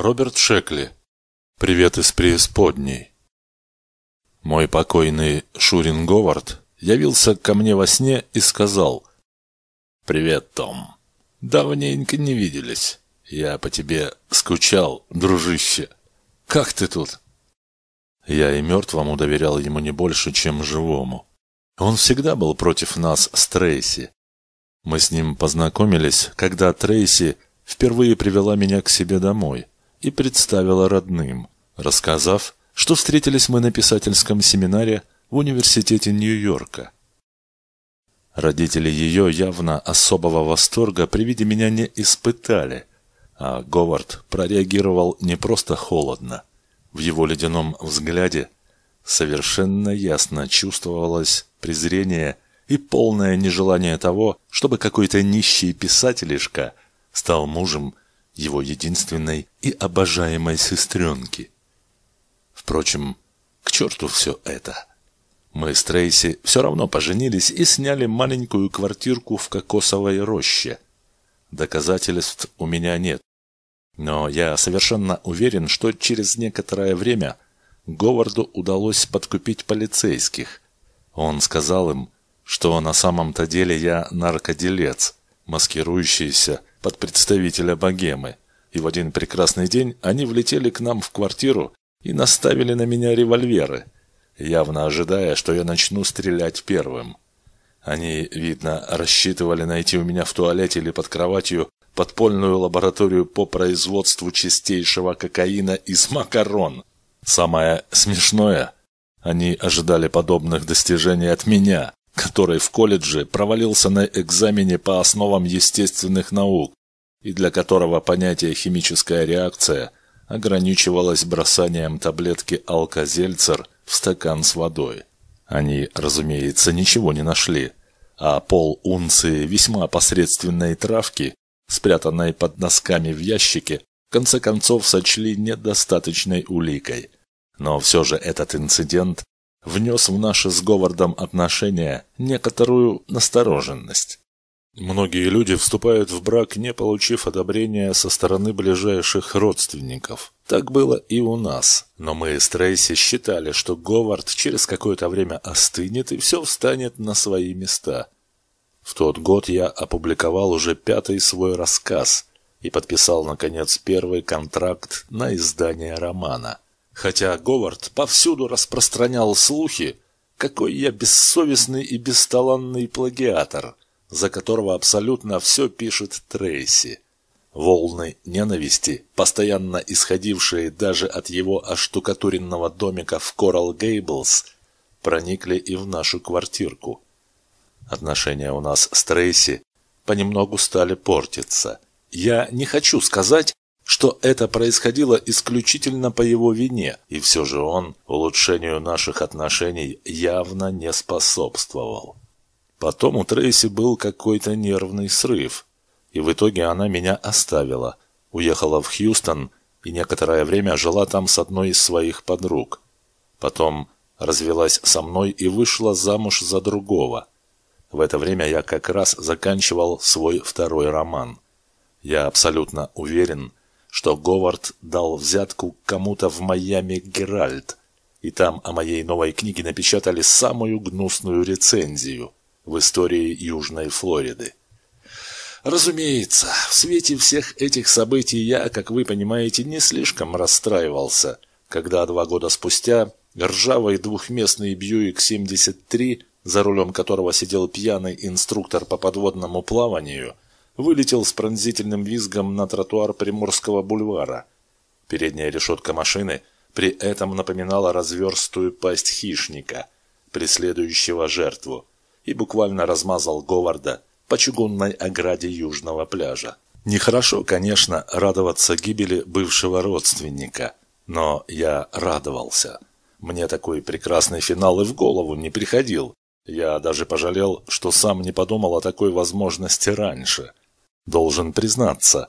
Роберт Шекли. Привет из преисподней. Мой покойный Шурин Говард явился ко мне во сне и сказал «Привет, Том. Давненько не виделись. Я по тебе скучал, дружище. Как ты тут?» Я и мертвому доверял ему не больше, чем живому. Он всегда был против нас с Трейси. Мы с ним познакомились, когда Трейси впервые привела меня к себе домой и представила родным, рассказав, что встретились мы на писательском семинаре в университете Нью-Йорка. Родители ее явно особого восторга при виде меня не испытали, а Говард прореагировал не просто холодно. В его ледяном взгляде совершенно ясно чувствовалось презрение и полное нежелание того, чтобы какой-то нищий писателишка стал мужем его единственной и обожаемой сестренки. Впрочем, к черту все это. Мы с Трейси все равно поженились и сняли маленькую квартирку в кокосовой роще. Доказательств у меня нет. Но я совершенно уверен, что через некоторое время Говарду удалось подкупить полицейских. Он сказал им, что на самом-то деле я наркоделец, маскирующийся под представителя богемы. И в один прекрасный день они влетели к нам в квартиру и наставили на меня револьверы, явно ожидая, что я начну стрелять первым. Они, видно, рассчитывали найти у меня в туалете или под кроватью подпольную лабораторию по производству чистейшего кокаина из макарон. Самое смешное, они ожидали подобных достижений от меня, который в колледже провалился на экзамене по основам естественных наук и для которого понятие «химическая реакция» ограничивалось бросанием таблетки алкозельцер в стакан с водой. Они, разумеется, ничего не нашли, а пол унции весьма посредственной травки, спрятанной под носками в ящике, в конце концов сочли недостаточной уликой. Но все же этот инцидент внес в наши с Говардом отношения некоторую настороженность. Многие люди вступают в брак, не получив одобрения со стороны ближайших родственников. Так было и у нас. Но мы с Трейси считали, что Говард через какое-то время остынет и все встанет на свои места. В тот год я опубликовал уже пятый свой рассказ и подписал, наконец, первый контракт на издание романа. Хотя Говард повсюду распространял слухи, какой я бессовестный и бесталанный плагиатор, за которого абсолютно все пишет Трейси. Волны ненависти, постоянно исходившие даже от его оштукатуренного домика в Коралл Гейблс, проникли и в нашу квартирку. Отношения у нас с Трейси понемногу стали портиться. Я не хочу сказать, что это происходило исключительно по его вине, и все же он улучшению наших отношений явно не способствовал. Потом у Трейси был какой-то нервный срыв, и в итоге она меня оставила, уехала в Хьюстон и некоторое время жила там с одной из своих подруг. Потом развелась со мной и вышла замуж за другого. В это время я как раз заканчивал свой второй роман. Я абсолютно уверен, что Говард дал взятку кому-то в Майами Геральт, и там о моей новой книге напечатали самую гнусную рецензию в истории Южной Флориды. Разумеется, в свете всех этих событий я, как вы понимаете, не слишком расстраивался, когда два года спустя ржавый двухместный Бьюик-73, за рулем которого сидел пьяный инструктор по подводному плаванию – вылетел с пронзительным визгом на тротуар Приморского бульвара. Передняя решетка машины при этом напоминала разверстую пасть хищника, преследующего жертву, и буквально размазал Говарда по чугунной ограде южного пляжа. Нехорошо, конечно, радоваться гибели бывшего родственника, но я радовался. Мне такой прекрасный финал и в голову не приходил. Я даже пожалел, что сам не подумал о такой возможности раньше. Должен признаться,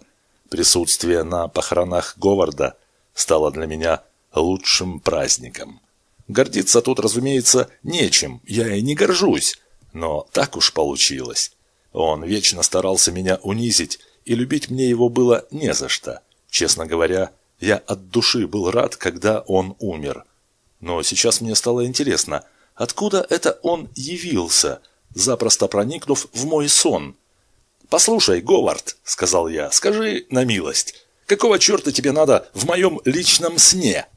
присутствие на похоронах Говарда стало для меня лучшим праздником. Гордиться тут, разумеется, нечем, я и не горжусь, но так уж получилось. Он вечно старался меня унизить, и любить мне его было не за что. Честно говоря, Я от души был рад, когда он умер. Но сейчас мне стало интересно, откуда это он явился, запросто проникнув в мой сон. «Послушай, Говард», — сказал я, — «скажи на милость, какого черта тебе надо в моем личном сне?»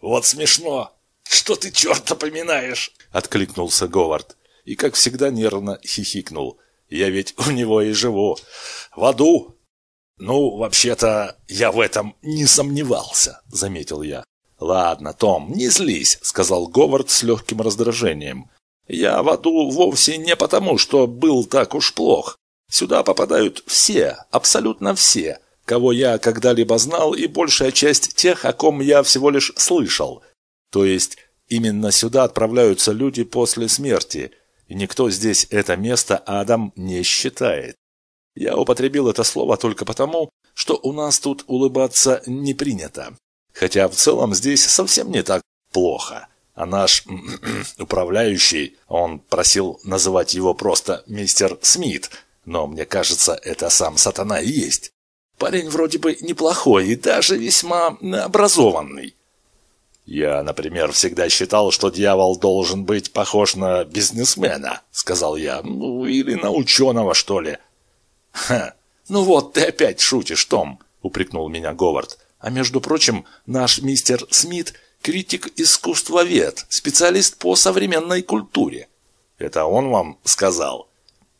«Вот смешно, что ты черта поминаешь», — откликнулся Говард и, как всегда, нервно хихикнул. «Я ведь у него и живу. В аду». «Ну, вообще-то, я в этом не сомневался», — заметил я. «Ладно, Том, не злись», — сказал Говард с легким раздражением. «Я в аду вовсе не потому, что был так уж плох. Сюда попадают все, абсолютно все, кого я когда-либо знал, и большая часть тех, о ком я всего лишь слышал. То есть именно сюда отправляются люди после смерти, и никто здесь это место Адам не считает. Я употребил это слово только потому, что у нас тут улыбаться не принято. Хотя в целом здесь совсем не так плохо. А наш управляющий, он просил называть его просто мистер Смит, но мне кажется, это сам сатана и есть. Парень вроде бы неплохой и даже весьма образованный. «Я, например, всегда считал, что дьявол должен быть похож на бизнесмена», — сказал я. «Ну, или на ученого, что ли». «Ха, ну вот ты опять шутишь, Том», — упрекнул меня Говард. «А между прочим, наш мистер Смит — критик-искусствовед, специалист по современной культуре». «Это он вам сказал?»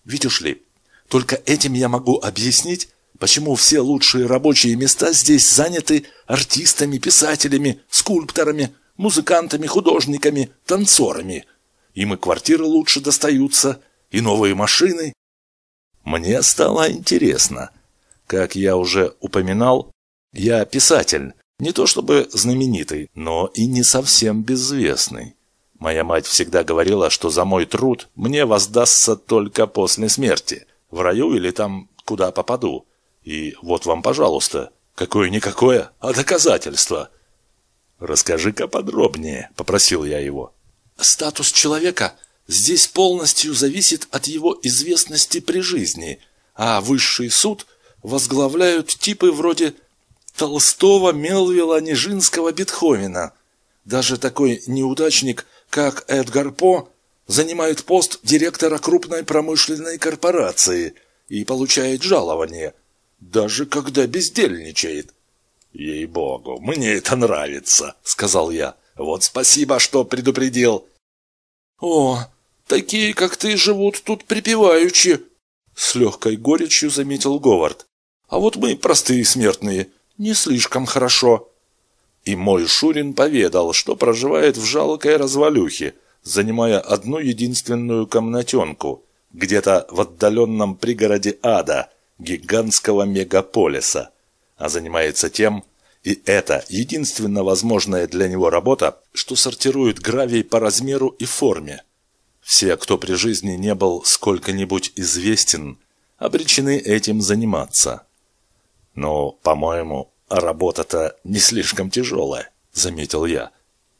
«Видишь ли, только этим я могу объяснить, почему все лучшие рабочие места здесь заняты артистами, писателями, скульпторами, музыкантами, художниками, танцорами. Им и квартиры лучше достаются, и новые машины, мне стало интересно. Как я уже упоминал, я писатель, не то чтобы знаменитый, но и не совсем безвестный. Моя мать всегда говорила, что за мой труд мне воздастся только после смерти, в раю или там, куда попаду. И вот вам, пожалуйста, какое-никакое, а доказательство. «Расскажи-ка подробнее», — попросил я его. «Статус человека здесь полностью зависит от его известности при жизни, а высший суд возглавляют типы вроде Толстого, Мелвилла, Нижинского, Бетховена. Даже такой неудачник, как Эдгар По, занимает пост директора крупной промышленной корпорации и получает жалование, даже когда бездельничает. «Ей-богу, мне это нравится», — сказал я. «Вот спасибо, что предупредил». «О, такие, как ты, живут тут припеваючи!» С легкой горечью заметил Говард. «А вот мы, простые смертные, не слишком хорошо». И мой Шурин поведал, что проживает в жалкой развалюхе, занимая одну единственную комнатенку, где-то в отдаленном пригороде ада, гигантского мегаполиса, а занимается тем, и это единственно возможная для него работа, что сортирует гравий по размеру и форме. Все, кто при жизни не был сколько-нибудь известен, обречены этим заниматься. Но, по-моему, работа-то не слишком тяжелая, заметил я.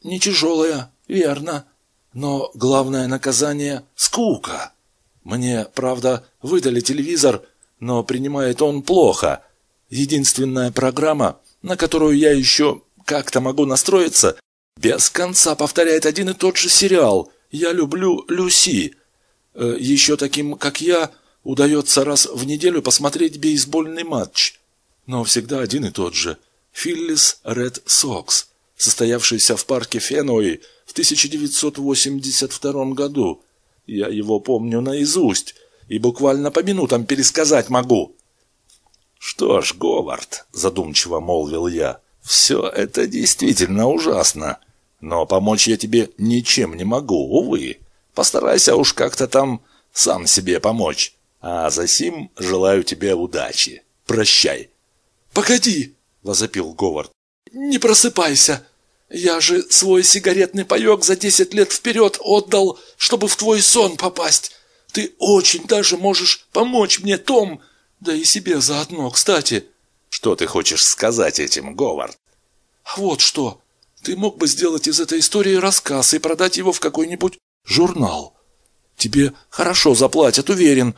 Не тяжелая, верно. Но главное наказание – скука. Мне, правда, выдали телевизор, но принимает он плохо. Единственная программа – на которую я еще как-то могу настроиться, без конца повторяет один и тот же сериал «Я люблю Люси». Э, еще таким, как я, удается раз в неделю посмотреть бейсбольный матч. Но всегда один и тот же. Филлис Ред Сокс, состоявшийся в парке Фенуэй в 1982 году. Я его помню наизусть и буквально по минутам пересказать могу. «Что ж, Говард», — задумчиво молвил я, — «все это действительно ужасно. Но помочь я тебе ничем не могу, увы. Постарайся уж как-то там сам себе помочь. А за сим желаю тебе удачи. Прощай». «Погоди!» — возопил Говард. «Не просыпайся! Я же свой сигаретный паек за десять лет вперед отдал, чтобы в твой сон попасть. Ты очень даже можешь помочь мне, Том!» Да и себе заодно, кстати. Что ты хочешь сказать этим, Говард? Вот что. Ты мог бы сделать из этой истории рассказ и продать его в какой-нибудь журнал. Тебе хорошо заплатят, уверен.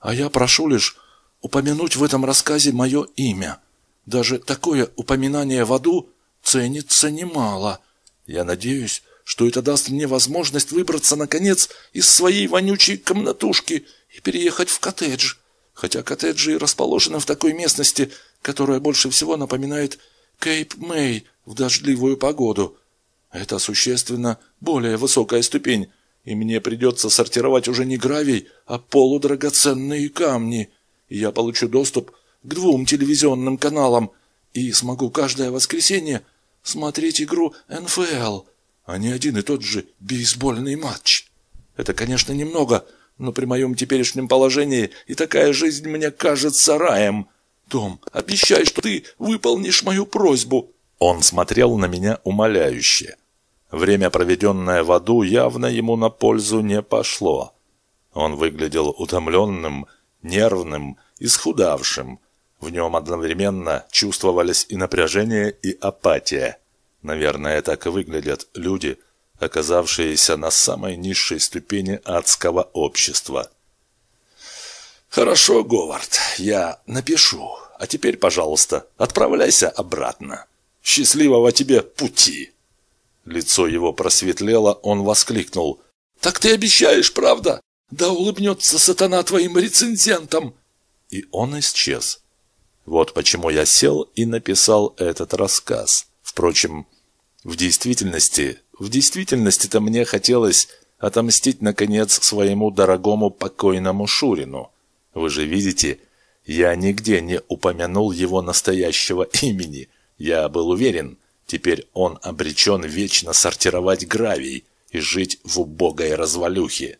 А я прошу лишь упомянуть в этом рассказе мое имя. Даже такое упоминание в аду ценится немало. Я надеюсь, что это даст мне возможность выбраться, наконец, из своей вонючей комнатушки и переехать в коттедж. Хотя коттеджи расположены в такой местности, которая больше всего напоминает Кейп Мэй в дождливую погоду. Это существенно более высокая ступень, и мне придется сортировать уже не гравий, а полудрагоценные камни. И я получу доступ к двум телевизионным каналам и смогу каждое воскресенье смотреть игру НФЛ, а не один и тот же бейсбольный матч. Это, конечно, немного, но при моем теперешнем положении и такая жизнь мне кажется раем. Том, обещай, что ты выполнишь мою просьбу. Он смотрел на меня умоляюще. Время, проведенное в аду, явно ему на пользу не пошло. Он выглядел утомленным, нервным, исхудавшим. В нем одновременно чувствовались и напряжение, и апатия. Наверное, так и выглядят люди, оказавшиеся на самой низшей ступени адского общества. «Хорошо, Говард, я напишу. А теперь, пожалуйста, отправляйся обратно. Счастливого тебе пути!» Лицо его просветлело, он воскликнул. «Так ты обещаешь, правда? Да улыбнется сатана твоим рецензентам!» И он исчез. Вот почему я сел и написал этот рассказ. Впрочем, в действительности, в действительности-то мне хотелось отомстить, наконец, своему дорогому покойному Шурину. Вы же видите, я нигде не упомянул его настоящего имени. Я был уверен, теперь он обречен вечно сортировать гравий и жить в убогой развалюхе.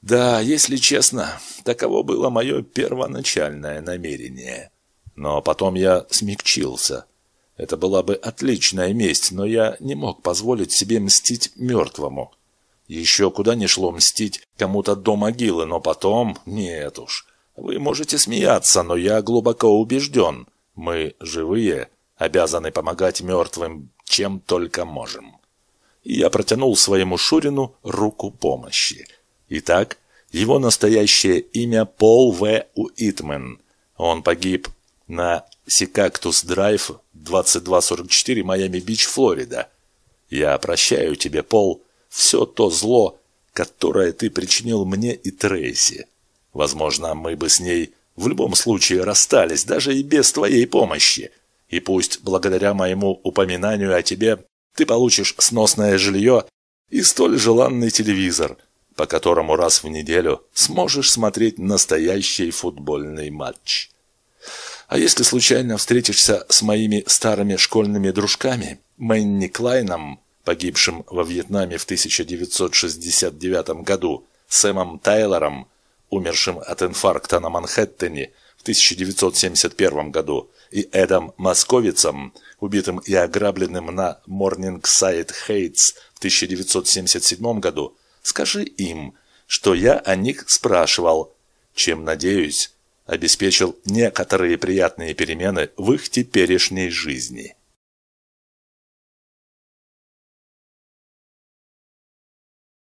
Да, если честно, таково было мое первоначальное намерение. Но потом я смягчился. Это была бы отличная месть, но я не мог позволить себе мстить мертвому. Еще куда ни шло мстить кому-то до могилы, но потом... Нет уж. Вы можете смеяться, но я глубоко убежден. Мы, живые, обязаны помогать мертвым, чем только можем. И я протянул своему Шурину руку помощи. Итак, его настоящее имя Пол В. Уитмен. Он погиб на Сикактус Драйв 2244 Майами-Бич, Флорида. Я прощаю тебе, Пол, все то зло, которое ты причинил мне и Трейси. Возможно, мы бы с ней в любом случае расстались, даже и без твоей помощи. И пусть благодаря моему упоминанию о тебе ты получишь сносное жилье и столь желанный телевизор, по которому раз в неделю сможешь смотреть настоящий футбольный матч. А если случайно встретишься с моими старыми школьными дружками, Мэнни Клайном, погибшим во Вьетнаме в 1969 году, Сэмом Тайлором, умершим от инфаркта на Манхэттене в 1971 году, и Эдом Московицем, убитым и ограбленным на Морнингсайд Хейтс в 1977 году, скажи им, что я о них спрашивал, чем, надеюсь, обеспечил некоторые приятные перемены в их теперешней жизни.